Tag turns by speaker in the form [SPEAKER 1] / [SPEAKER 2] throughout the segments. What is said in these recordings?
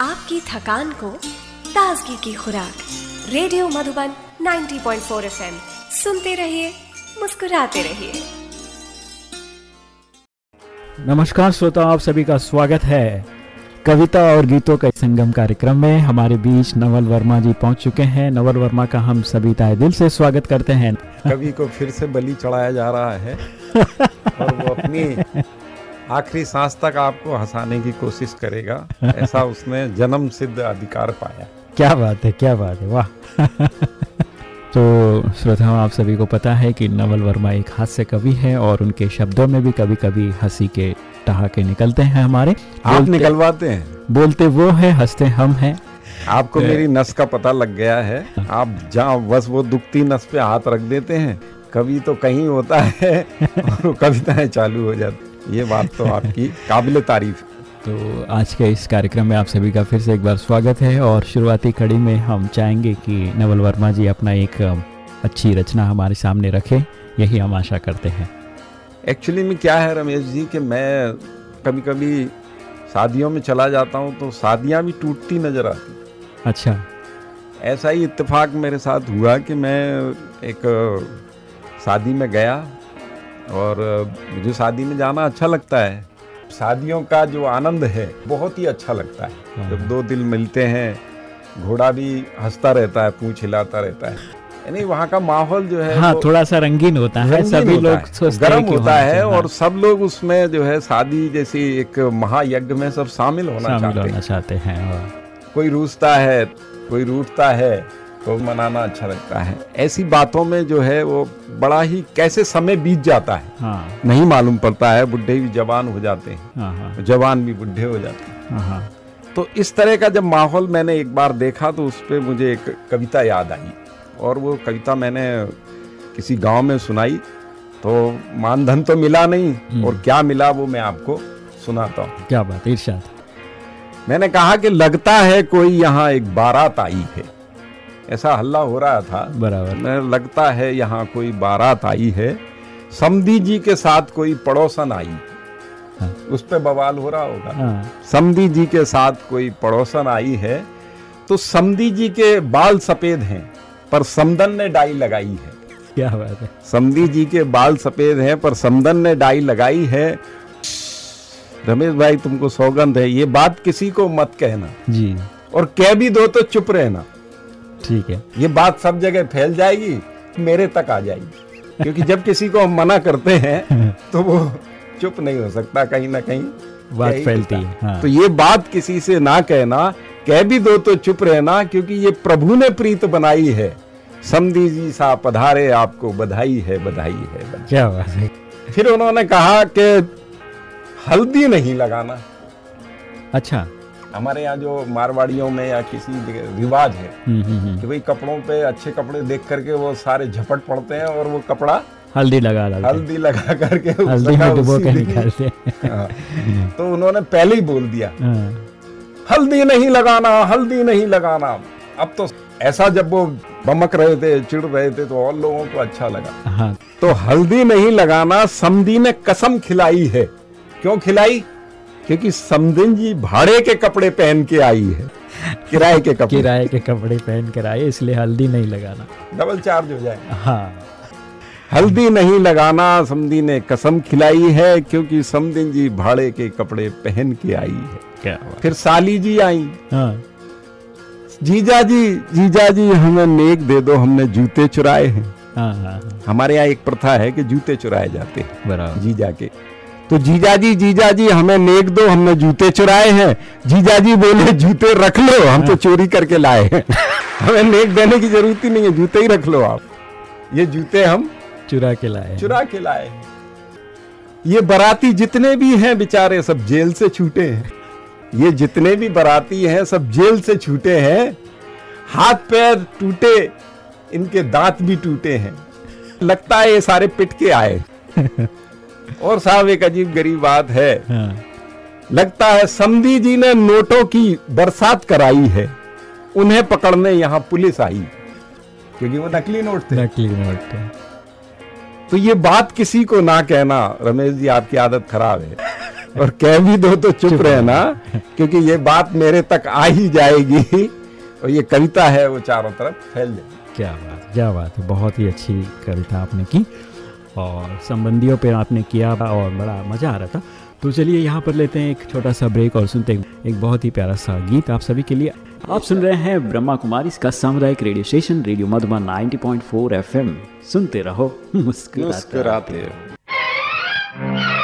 [SPEAKER 1] आपकी थकान को ताजगी की खुराक। Radio Madhuban 90.4 FM. सुनते रहिए मुस्कुराते रहिए।
[SPEAKER 2] नमस्कार श्रोता आप सभी का स्वागत है। कविता और गीतों का संगम कार्यक्रम में हमारे बीच नवल वर्मा जी पहुँच चुके हैं। नवल वर्मा का हम सभी ताए दिल से स्वागत करते हैं।
[SPEAKER 3] कवि को फिर से बलि चढ़ाया जा रहा है। और वो अपनी आखिरी सांस तक आपको हंसाने की कोशिश करेगा ऐसा उसने जन्म सिद्ध अधिकार पाया।
[SPEAKER 2] क्या बात है क्या बात है वाह। तो श्रोताओं आप सभी को पता है कि नवल वर्मा एक हास्य कवि है और उनके शब्दों में भी कभी कभी हँसी के ठहाके निकलते हैं हमारे।
[SPEAKER 3] आप निकलवाते हैं।
[SPEAKER 2] बोलते वो है हँसते हम हैं।
[SPEAKER 3] आपको मेरी नस का पता लग गया है। आप जहाँ बस वो दुखती नस पे हाथ रख देते हैं कभी तो कहीं होता है और कविताएँ चालू हो जाती ये बात तो आपकी काबिल तारीफ़ है।
[SPEAKER 2] तो आज के इस कार्यक्रम में आप सभी का फिर से एक बार स्वागत है और शुरुआती कड़ी में हम चाहेंगे कि नवल वर्मा जी अपना एक अच्छी रचना हमारे सामने रखें यही हम आशा करते हैं।
[SPEAKER 3] एक्चुअली में क्या है रमेश जी कि मैं कभी कभी शादियों में चला जाता हूँ तो शादियाँ भी टूटती नज़र आती
[SPEAKER 2] अच्छा।
[SPEAKER 3] ऐसा ही इत्तेफाक मेरे साथ हुआ कि मैं एक शादी में गया और मुझे शादी में जाना अच्छा लगता है। शादियों का जो आनंद है बहुत ही अच्छा लगता है। जब दो दिल मिलते हैं घोड़ा भी हंसता रहता है पूछ हिलाता रहता है। यानी वहाँ का माहौल जो है
[SPEAKER 2] हाँ
[SPEAKER 3] वो
[SPEAKER 2] थोड़ा सा रंगीन होता है
[SPEAKER 3] रंगीन
[SPEAKER 2] सभी लोग
[SPEAKER 3] है,
[SPEAKER 2] सोचते हैं
[SPEAKER 3] गर्म होता है
[SPEAKER 2] से,
[SPEAKER 3] और
[SPEAKER 2] हाँ,
[SPEAKER 3] सब लोग उसमें जो है शादी जैसी एक महायज्ञ में सब शामिल होना
[SPEAKER 2] शामिल
[SPEAKER 3] चाहते
[SPEAKER 2] होना
[SPEAKER 3] हैं।
[SPEAKER 2] चाहते हैं।
[SPEAKER 3] कोई रूसता है कोई रूठता है तो मनाना अच्छा लगता है। ऐसी बातों में जो है वो बड़ा ही कैसे समय बीत जाता है।
[SPEAKER 2] हाँ।
[SPEAKER 3] नहीं मालूम पड़ता है बुढ़े भी जवान हो जाते हैं।
[SPEAKER 2] हाँ हाँ।
[SPEAKER 3] जवान भी बुढ़े हो जाते हैं।
[SPEAKER 2] हाँ
[SPEAKER 3] तो इस तरह का जब माहौल मैंने एक बार देखा तो उस पर मुझे एक कविता याद आई और वो कविता मैंने किसी गाँव में सुनाई तो मानधन तो मिला नहीं और क्या मिला वो मैं आपको सुनाता हूँ।
[SPEAKER 2] क्या बात इरशाद।
[SPEAKER 3] मैंने कहा कि लगता है कोई यहाँ एक बारात आई है। ऐसा हल्ला हो रहा था।
[SPEAKER 2] बराबर।
[SPEAKER 3] मैं लगता है यहाँ कोई बारात आई है। समधी जी के साथ कोई पड़ोसन आई।
[SPEAKER 2] हाँ।
[SPEAKER 3] उस पर बवाल हो रहा होगा।
[SPEAKER 2] हाँ।
[SPEAKER 3] समधी जी के साथ कोई पड़ोसन आई है। तो समधी जी के बाल सफ़ेद हैं पर समदन ने डाई लगाई है।
[SPEAKER 2] क्या बात है।
[SPEAKER 3] समधी जी के बाल सफ़ेद हैं पर समदन ने डाई लगाई है। रमेश भाई तुमको सौगंध है। ये बात किसी को मत कहना।
[SPEAKER 2] जी।
[SPEAKER 3] और कह भी दो तो चुप रहना।
[SPEAKER 2] ठीक है।
[SPEAKER 3] ये बात सब जगह फैल जाएगी मेरे तक आ जाएगी। क्योंकि जब किसी को हम मना करते हैं तो वो चुप नहीं हो सकता कहीं ना कहीं।
[SPEAKER 2] बात फैलती है। हाँ
[SPEAKER 3] तो ये बात किसी से ना कहना कह भी दो तो चुप रहना क्योंकि ये प्रभु ने प्रीत बनाई है। समधी जी सा पधारे आपको बधाई है बधाई है बधाई।
[SPEAKER 2] क्या बात है।
[SPEAKER 3] फिर उन्होंने कहा कि हल्दी नहीं लगाना।
[SPEAKER 2] अच्छा।
[SPEAKER 3] हमारे यहाँ जो मारवाड़ियों में या किसी रिवाज है
[SPEAKER 2] हम्म हम्म हम्म।
[SPEAKER 3] कि भाई कपड़ों पे अच्छे कपड़े देख करके वो सारे झपट पड़ते हैं और वो कपड़ा
[SPEAKER 2] हल्दी लगा हैं।
[SPEAKER 3] हल्दी लगा करके
[SPEAKER 2] हल्दी में डुबो के निकालते हाँ।
[SPEAKER 3] तो उन्होंने पहले ही बोल दिया
[SPEAKER 2] हाँ,
[SPEAKER 3] हल्दी नहीं लगाना हल्दी नहीं लगाना। अब तो ऐसा जब वो बमक रहे थे चिड़ रहे थे तो और लोगों को अच्छा लगा।
[SPEAKER 2] हाँ।
[SPEAKER 3] तो हल्दी नहीं लगाना समधी ने कसम खिलाई है। क्यों खिलाई? क्योंकि समदिन जी भाड़े के कपड़े पहन के आई है। किराए के कपड़े।
[SPEAKER 2] किराए के कपड़े पहन कर आए इसलिए हल्दी नहीं लगाना।
[SPEAKER 3] डबल चार्ज हो जाए।
[SPEAKER 2] हाँ।
[SPEAKER 3] हल्दी नहीं लगाना समधी ने कसम खिलाई है क्योंकि समधिन जी भाड़े के कपड़े पहन के आई है।
[SPEAKER 2] क्या
[SPEAKER 3] फिर साली जी आई।
[SPEAKER 2] हाँ।
[SPEAKER 3] जीजा जी जीजा जी हमें नेक दे दो हमने जूते चुराए हैं।
[SPEAKER 2] हाँ हाँ हाँ।
[SPEAKER 3] हमारे यहाँ एक प्रथा है कि जूते चुराए जाते हैं।
[SPEAKER 2] बराबर।
[SPEAKER 3] जीजा के। तो जीजा जी जीजा जी हमें नेक दो हमने जूते चुराए हैं। जीजा जी बोले जूते रख लो हम तो चोरी करके लाए हैं। हमें नेक देने की ज़रूरत ही नहीं है जूते ही रख लो आप। ये जूते हम
[SPEAKER 2] चुरा के लाए
[SPEAKER 3] चुरा के लाए ये बराती जितने भी हैं बेचारे सब जेल से छूटे हैं। ये जितने भी बराती हैं सब जेल से छूटे हैं। हाथ पैर टूटे इनके दांत भी टूटे हैं। लगता है ये सारे पिट के आए। और साहब एक अजीब गरीब बात है।
[SPEAKER 2] हाँ।
[SPEAKER 3] लगता है समधी जी ने नोटों की बरसात कराई है। उन्हें पकड़ने यहाँ पुलिस आई। क्योंकि वो नकली नोट थे।
[SPEAKER 2] नकली नोट है।
[SPEAKER 3] तो ये बात किसी को ना कहना रमेश जी आपकी आदत खराब है। और कह भी दो तो चुप, चुप रहना क्योंकि ये बात मेरे तक आ ही जाएगी। और ये कविता है वो चारों तरफ़ फैल जाएगी।
[SPEAKER 2] क्या बात क्या बात है। बहुत ही अच्छी कविता आपने की। और संबंधियों पे आपने किया और बड़ा मज़ा आ रहा था। तो चलिए यहाँ पर लेते हैं एक छोटा सा ब्रेक और सुनते हैं एक बहुत ही प्यारा सा गीत आप सभी के लिए। आप सुन रहे हैं ब्रह्मा कुमारी, इसका सामुदायिक radio station radio Madhuban 90.4 FM सुनते रहो। मुस्कुराते रहो।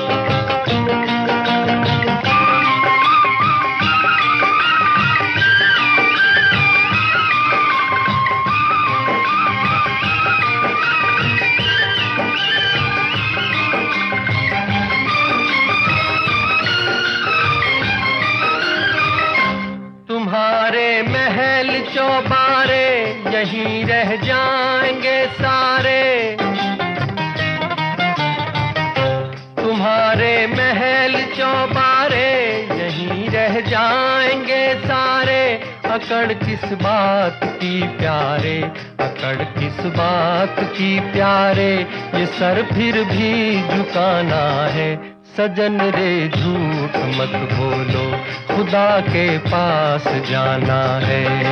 [SPEAKER 4] बात की प्यारे, अकड़ किस बात की प्यारे, ये सर फिर भी झुकाना है। सजन रे झूठ मत बोलो, खुदा के पास जाना है।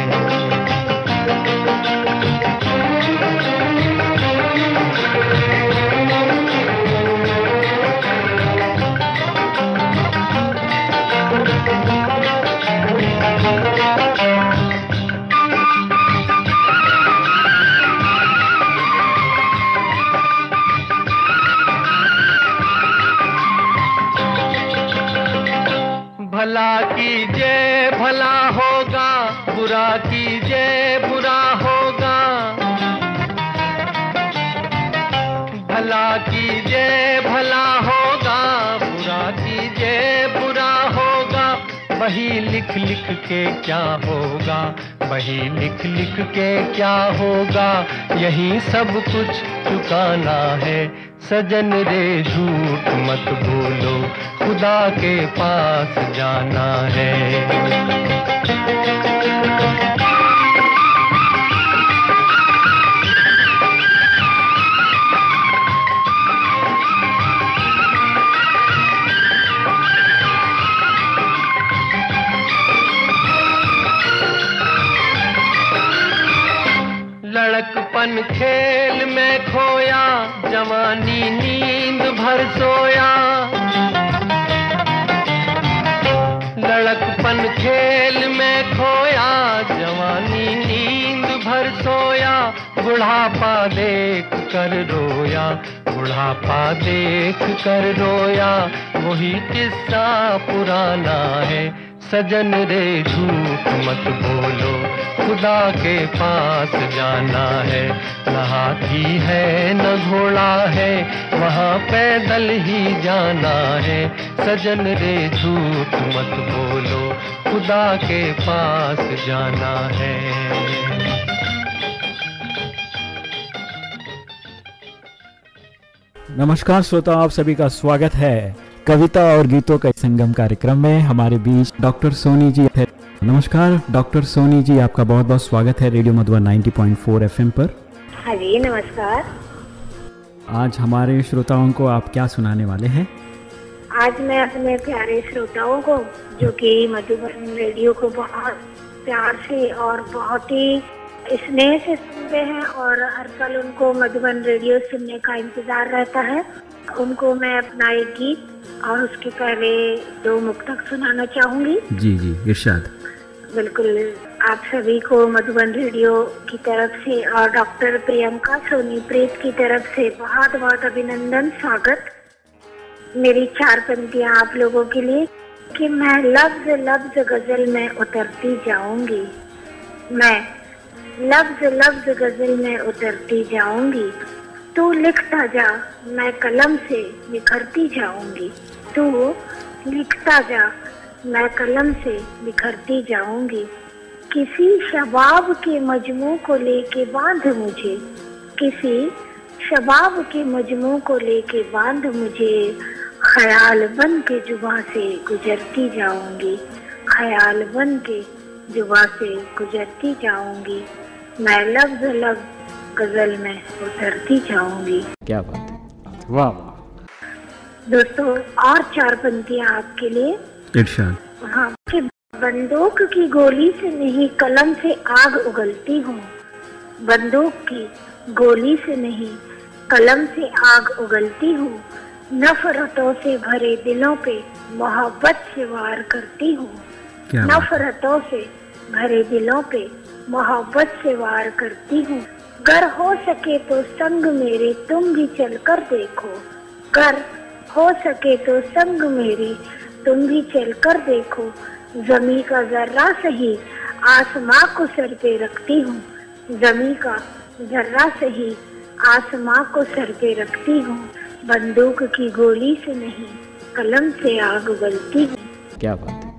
[SPEAKER 4] बुरा होगा, वही लिख लिख के क्या होगा? वही लिख लिख के क्या होगा? यही सब कुछ चुकाना है। सजन रे, झूठ मत बोलो खुदा के पास जाना है। लड़कपन खेल में खोया, जवानी नींद भर सोया। लड़कपन खेल में खोया, जवानी नींद भर सोया। बुढ़ापा देख कर रोया, बुढ़ापा देख कर रोया। वही किस्सा पुराना है सजन रे, झूठ मत बोलो। खुदा के पास जाना है। न हाथी है, न घोड़ा है। वहाँ पैदल ही जाना है। सजन रे, झूठ मत बोलो। खुदा के पास जाना है।
[SPEAKER 2] नमस्कार श्रोता आप सभी का स्वागत है। कविता और गीतों का संगम कार्यक्रम में हमारे बीच डॉक्टर सोनी जी थे। नमस्कार डॉक्टर सोनी जी आपका बहुत बहुत स्वागत है रेडियो मधुबन 90.4 एफएम पर।
[SPEAKER 5] हाँ जी नमस्कार।
[SPEAKER 2] आज हमारे श्रोताओं को आप क्या सुनाने वाले हैं?
[SPEAKER 5] आज मैं अपने प्यारे श्रोताओं को जो कि मधुबन रेडियो को बहुत प्यार से और बहुत ही स्नेह से सुनते हैं और हर पल उनको मधुबन रेडियो सुनने का इंतज़ार रहता है उनको मैं अपना एक गीत और उसके पहले दो मुक्तक सुनाना चाहूँगी।
[SPEAKER 2] जी जी इरशाद।
[SPEAKER 5] बिल्कुल। आप सभी को मधुबन रेडियो की तरफ़ से और डॉक्टर प्रियंका सोनी प्रीत की तरफ़ से बहुत बहुत अभिनंदन स्वागत। मेरी चार पंक्तियाँ आप लोगों के लिए कि मैं लफ्ज लफ्ज गज़ल में उतरती जाऊँगी। मैं लफ्ज लफ्ज गज़ल में उतरती जाऊँगी। तू लिखता जा, मैं कलम से निखरती जाऊँगी। तू लिखता जा, मैं कलम से निखरती जाऊँगी। किसी शबाब के मजमू को लेके बाँध मुझे। किसी शबाब के मजमू को लेके बाँध मुझे। ख्याल बन के जुबा से गुजरती जाऊँगी। ख्याल बन के जुबा से गुजरती जाऊँगी। मैं लफ्ज लफ्ज गज़ल में उतरती जाऊँगी।
[SPEAKER 2] क्या बात है? वाह वाह।
[SPEAKER 5] दोस्तों और चार पंक्तियाँ आपके लिए।
[SPEAKER 2] इरशाद।
[SPEAKER 5] हाँ कि बंदूक की गोली से नहीं कलम से आग उगलती हूँ। बंदूक की गोली से नहीं कलम से आग उगलती हूँ। नफरतों से भरे दिलों पे मोहब्बत से वार करती हूँ। नफरतों से भरे दिलों पे मोहब्बत से वार करती हूँ। गर हो सके तो संग मेरे तुम भी चलकर देखो। गर हो सके तो संग मेरे तुम भी चलकर देखो। जमी का जर्रा सही आसमां को सर पे रखती हूँ। जमी का जर्रा सही आसमां को सर पे रखती हूँ। बंदूक की गोली से नहीं कलम से आग बलती हूँ।
[SPEAKER 2] क्या बात है?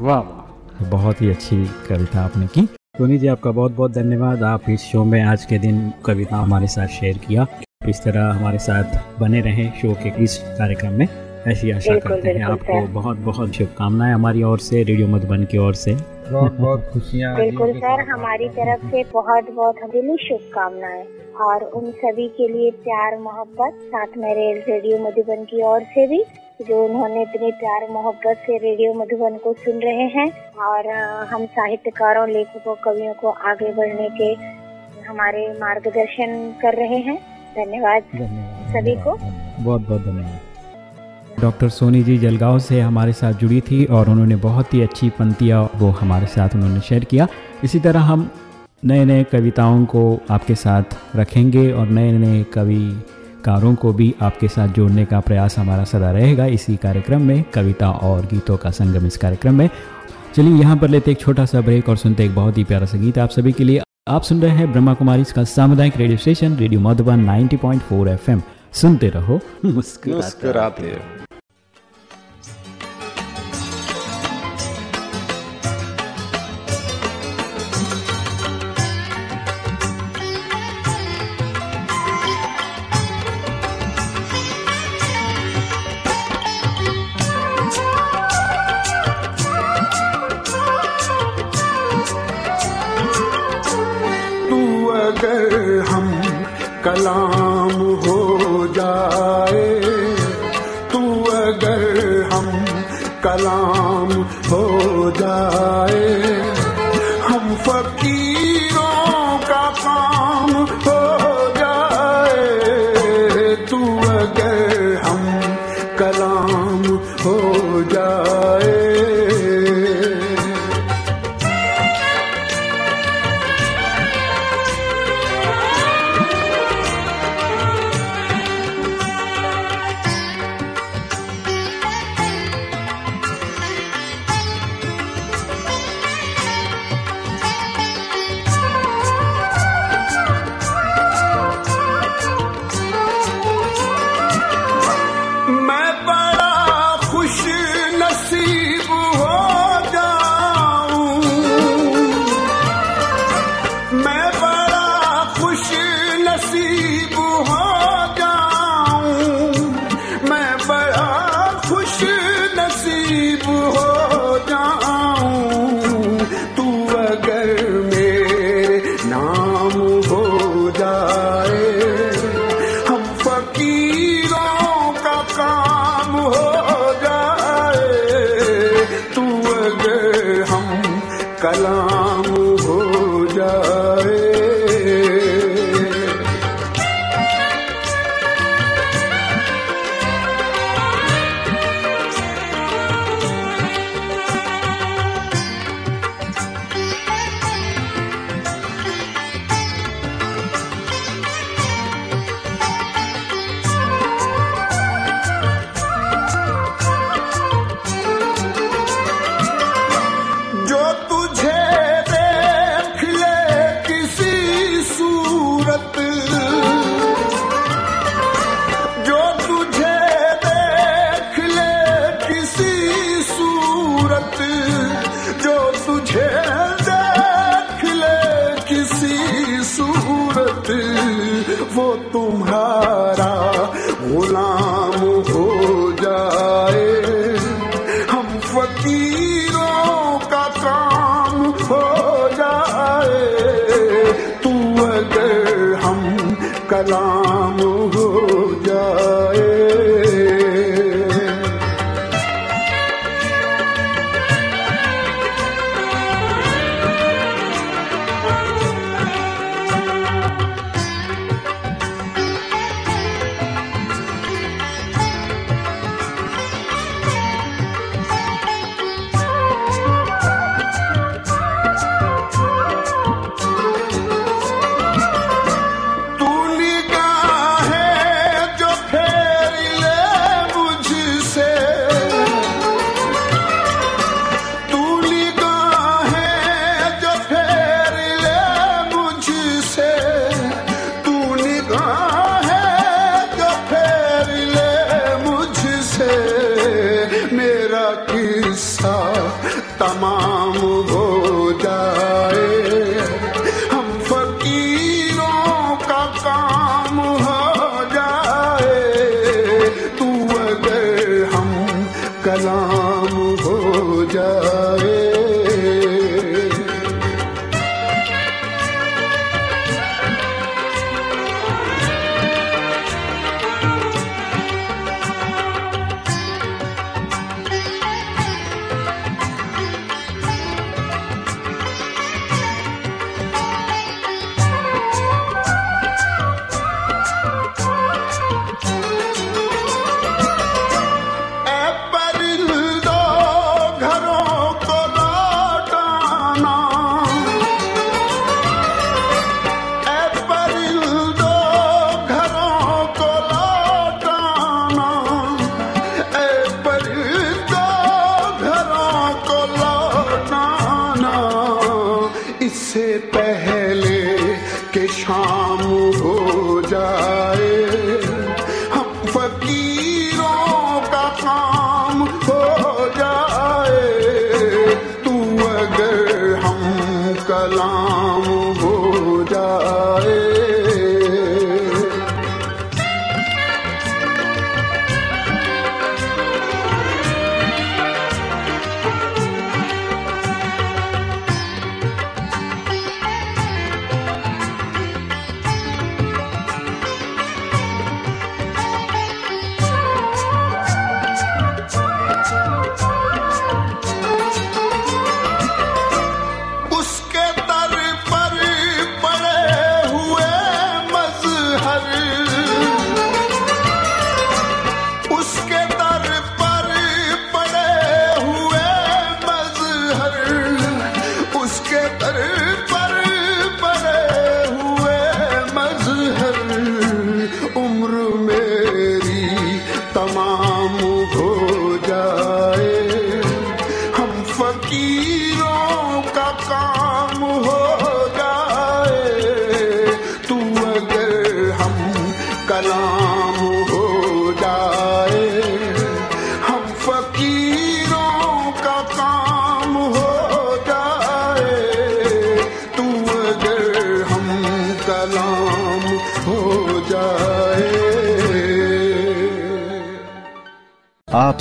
[SPEAKER 2] वाह वाह। बहुत ही अच्छी कविता आपने की। टोनी जी आपका बहुत बहुत धन्यवाद। आप इस शो में आज के दिन कविता हमारे साथ शेयर किया। इस तरह हमारे साथ बने रहें शो के इस कार्यक्रम में। ऐसी आशा करते हैं आपको बहुत बहुत शुभकामनाएँ हमारी ओर से रेडियो मधुबन की ओर से।
[SPEAKER 6] बहुत बहुत खुशियाँ
[SPEAKER 5] बिल्कुल सर हमारी तरफ़ से बहुत बहुत दिली शुभकामनाएँ। और उन सभी के लिए प्यार मोहब्बत साथ में रेल रेडियो मधुबन की ओर से भी। जो उन्होंने इतने प्यार मोहब्बत से रेडियो मधुबन को सुन रहे हैं और हम साहित्यकारों लेखकों कवियों को आगे बढ़ने के हमारे मार्गदर्शन कर रहे हैं। धन्यवाद सभी को।
[SPEAKER 2] बहुत बहुत धन्यवाद। डॉक्टर सोनी जी जलगांव से हमारे साथ जुड़ी थी और उन्होंने बहुत ही अच्छी पंक्तियाँ वो हमारे साथ उन्होंने शेयर किया। इसी तरह हम नए नए कविताओं को आपके साथ रखेंगे और नए नए कविकारों को भी आपके साथ जोड़ने का प्रयास हमारा सदा रहेगा। इसी कार्यक्रम में कविता और गीतों का संगम इस कार्यक्रम में। चलिए यहाँ पर लेते एक छोटा सा ब्रेक और सुनते एक बहुत ही प्यारा सा गीत आप सभी के लिए। आप सुन रहे हैं ब्रह्मा कुमारी इसका सामुदायिक radio station, radio Madhuban 90.4 FM. सुनते रहो। मुस्कुराते
[SPEAKER 6] रहो।
[SPEAKER 7] कलाम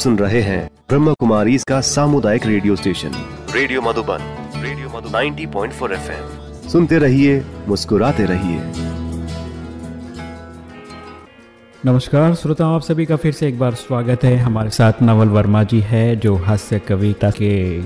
[SPEAKER 8] सुन रहे हैं ब्रह्म कुमारी इसका सामुदायिक radio station. Radio Madhuban radio Madhuban. 90.4 FM. सुनते रहिए, मुस्कुराते रहिए।
[SPEAKER 2] नमस्कार, श्रोताओं, आप सभी का फिर से एक बार स्वागत है। हमारे साथ नवल वर्मा जी है, जो हास्य कविता के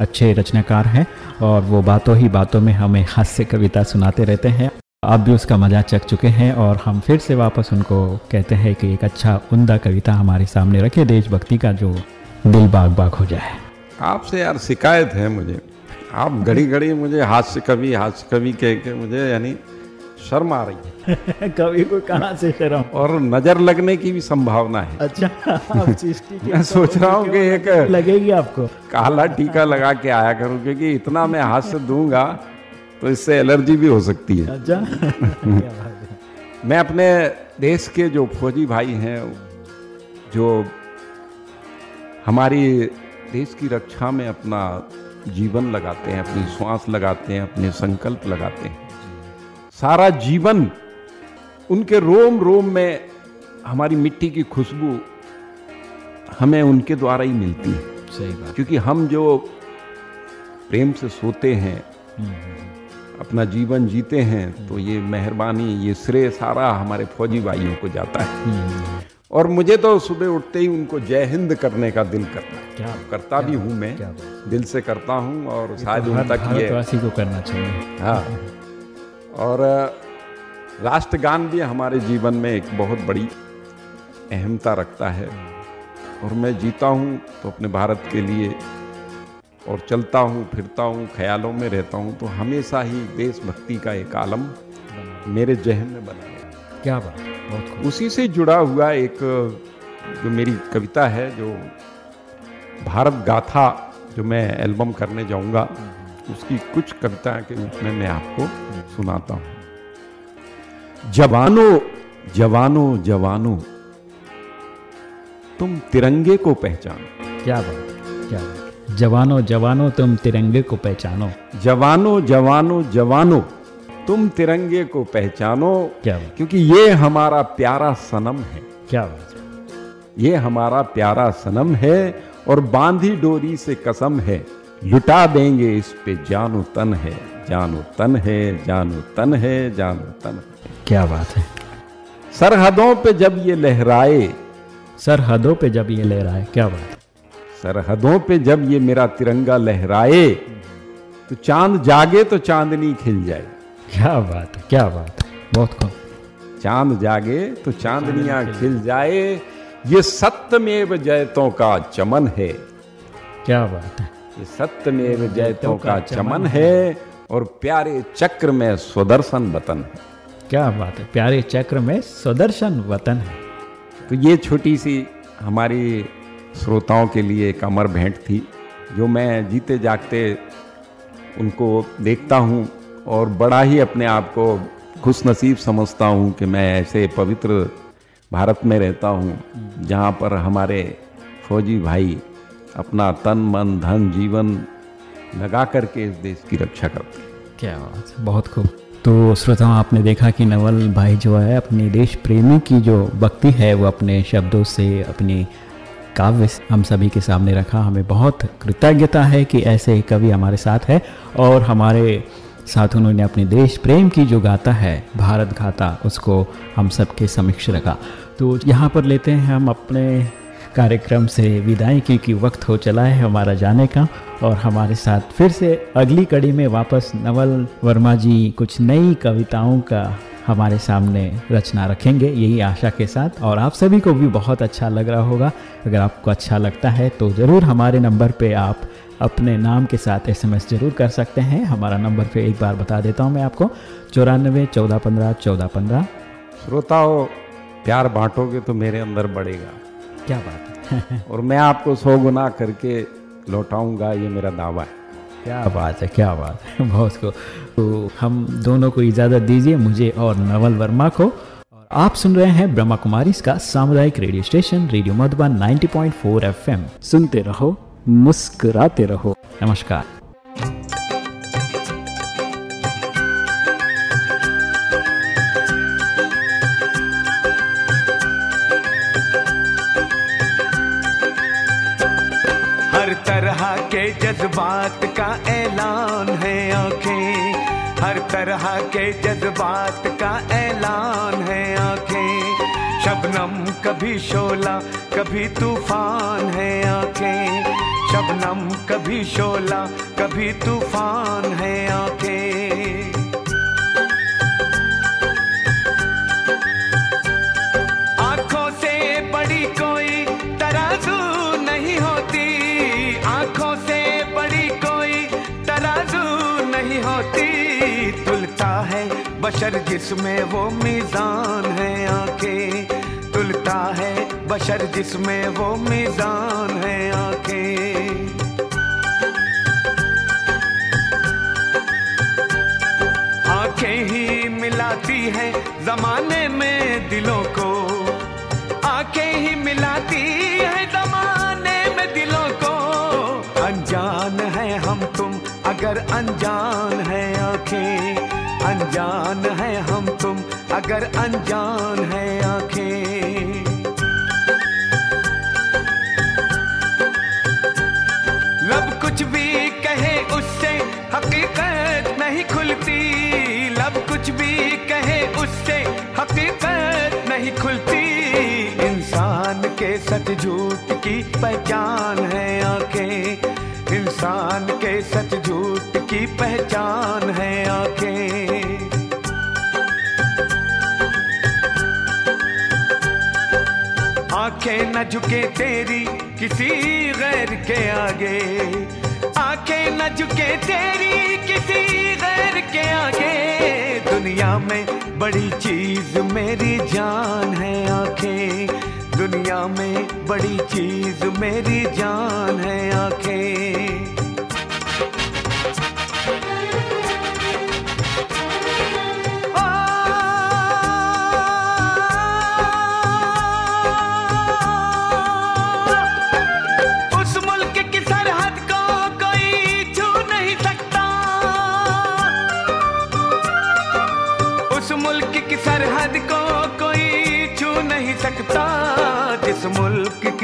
[SPEAKER 2] अच्छे रचनाकार हैं, और वो बातों ही बातों में हमें हास्य कविता सुनाते रहते हैं। आप भी उसका मज़ा चख चुके हैं और हम फिर से वापस उनको कहते हैं कि एक अच्छा उमदा कविता हमारे सामने रखे देशभक्ति का जो दिल बाग बाग हो जाए।
[SPEAKER 3] आपसे यार शिकायत है मुझे। आप घड़ी घड़ी मुझे हास्य कवि हास्य कवि कह के मुझे यानी शर्म आ रही है।
[SPEAKER 2] कवि को कहाँ से शर्म?
[SPEAKER 3] और नज़र लगने की भी संभावना है।
[SPEAKER 2] अच्छा आप
[SPEAKER 3] मैं सोच रहा हूँ कि एक
[SPEAKER 2] लगेगी आपको?
[SPEAKER 3] काला टीका लगा के आया करूँ क्योंकि इतना मैं हास्य दूँगा तो इससे एलर्जी भी हो सकती है।
[SPEAKER 2] अच्छा।
[SPEAKER 3] मैं अपने देश के जो फौजी भाई हैं जो हमारी देश की रक्षा में अपना जीवन लगाते हैं अपनी श्वास लगाते हैं अपने संकल्प लगाते हैं सारा जीवन उनके रोम रोम में हमारी मिट्टी की खुशबू हमें उनके द्वारा ही मिलती है।
[SPEAKER 2] सही बात।
[SPEAKER 3] क्योंकि हम जो प्रेम से सोते हैं अपना जीवन जीते हैं तो ये मेहरबानी ये श्रेय सारा हमारे फौजी भाइयों को जाता है। और मुझे तो सुबह उठते ही उनको जय हिंद करने का दिल करता है।
[SPEAKER 2] क्या
[SPEAKER 3] करता क्या, भी हूँ मैं दिल से करता हूँ और शायद उन तक ये
[SPEAKER 2] को करना चाहिए।
[SPEAKER 3] हाँ। और राष्ट्रगान भी हमारे जीवन में एक बहुत बड़ी अहमता रखता है। और मैं जीता हूँ तो अपने भारत के लिए और चलता हूँ फिरता हूँ ख्यालों में रहता हूँ तो हमेशा ही देशभक्ति का एक आलम मेरे जहन में बना है।
[SPEAKER 2] क्या बात बहुत
[SPEAKER 3] उसी से जुड़ा हुआ एक जो मेरी कविता है जो भारत गाथा जो मैं एल्बम करने जाऊँगा उसकी कुछ कविता के रूप में मैं आपको सुनाता हूँ। जवानों जवानों जवानों तुम तिरंगे को पहचानो।
[SPEAKER 2] क्या बात क्या बात। जवानों जवानों तुम तिरंगे को पहचानो।
[SPEAKER 3] जवानों जवानों जवानों तुम तिरंगे को पहचानो।
[SPEAKER 2] क्या बात?
[SPEAKER 3] क्योंकि ये हमारा प्यारा सनम है।
[SPEAKER 2] क्या बात
[SPEAKER 3] ये हमारा प्यारा सनम है और बांधी डोरी से कसम है। लुटा देंगे इस पे जानो तन है जानो तन है जानो तन है जानो तन है।
[SPEAKER 2] क्या बात है?
[SPEAKER 3] सरहदों पे जब ये लहराए
[SPEAKER 2] सरहदों पे जब ये लहराए क्या बात
[SPEAKER 3] सरहदों पे जब ये मेरा तिरंगा लहराए तो चाँद जागे तो चांदनी खिल जाए।
[SPEAKER 2] क्या बात है क्या बात है बहुत खूब
[SPEAKER 3] चाँद जागे तो चांदनियाँ खिल जाए ये सत्यमेव जयतों का चमन है।
[SPEAKER 2] क्या बात है।
[SPEAKER 3] ये सत्यमेव जयतों का चमन है। और प्यारे चक्र में स्वदर्शन वतन है।
[SPEAKER 2] क्या बात है प्यारे चक्र में सुदर्शन वतन है।
[SPEAKER 3] तो ये छोटी सी हमारी श्रोताओं के लिए एक अमर भेंट थी, जो मैं जीते जागते उनको देखता हूँ और बड़ा ही अपने आप को खुश नसीब समझता हूँ कि मैं ऐसे पवित्र भारत में रहता हूँ, जहाँ पर हमारे फौजी भाई अपना तन, मन, धन, जीवन लगा करके इस देश की रक्षा करते
[SPEAKER 2] क्या बात बहुत खूब। तो श्रोताओं, आपने देखा कि नवल भाई जो है, अपने देश प्रेमी की जो भक्ति है, वो अपने शब्दों से, अपनी काव्य हम सभी के सामने रखा। हमें बहुत कृतज्ञता है कि ऐसे कवि हमारे साथ है और हमारे साथ उन्होंने अपने देश प्रेम की जो गाथा है, भारत गाथा उसको हम सबके समक्ष रखा। तो यहाँ पर लेते हैं हम अपने कार्यक्रम से विदाई, क्योंकि वक्त हो चला है हमारा जाने का। और हमारे साथ फिर से अगली कड़ी में वापस नवल वर्मा जी, कुछ नई कविताओं का हमारे सामने रचना रखेंगे यही आशा के साथ। और आप सभी को भी बहुत अच्छा लग रहा होगा। अगर आपको अच्छा लगता है तो ज़रूर हमारे नंबर पे आप अपने नाम के साथ एसएमएस ज़रूर कर सकते हैं। हमारा नंबर पे एक बार बता देता हूँ मैं आपको चौरानबे चौदह पंद्रह चौदह पंद्रह।
[SPEAKER 3] श्रोताओं प्यार बांटोगे तो मेरे अंदर बढ़ेगा।
[SPEAKER 2] क्या बात है।
[SPEAKER 3] और मैं आपको सौ गुना करके लौटाऊँगा ये मेरा दावा है।
[SPEAKER 2] क्या बात है क्या बात है। बहुत को तो हम दोनों को इजाज़त दीजिए मुझे और नवल वर्मा को। और आप सुन रहे हैं ब्रह्मा कुमारी का सामुदायिक radio station radio Madhuban 90.4 FM. सुनते रहो मुस्कुराते रहो। नमस्कार।
[SPEAKER 9] जज्बात का ऐलान है आँखें। हर तरह के जज्बात का ऐलान है आँखें। शबनम कभी शोला, कभी तूफ़ान है आँखें। शबनम कभी शोला, कभी तूफ़ान है आँखें। बशर जिसमें वो मीजान है, आँखें तुलता है। बशर जिसमें वो मीजान है, आँखें। आँखें ही मिलाती है जमाने में दिलों को। आँखें ही मिलाती है जमाने में दिलों को। अनजान है हम तुम, अगर अनजान है आँखें। अनजान है हम तुम, अगर अनजान है आँखें। लब कुछ भी कहे उससे हकीकत नहीं खुलती। लब कुछ भी कहे उससे हकीकत नहीं खुलती। इंसान के सच झूठ की पहचान है आँखें। इंसान के सच झूठ की पहचान है आँखें। झुके तेरी किसी गैर के आगे। आँखें न झुके तेरी किसी गैर के आगे। दुनिया में बड़ी चीज़ मेरी जान है आँखें। दुनिया में बड़ी चीज़ मेरी जान है आँखें।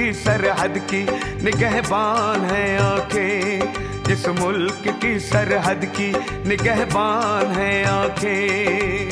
[SPEAKER 9] की सरहद की निगहबान है आँखें। जिस मुल्क की सरहद की निगहबान है आँखें।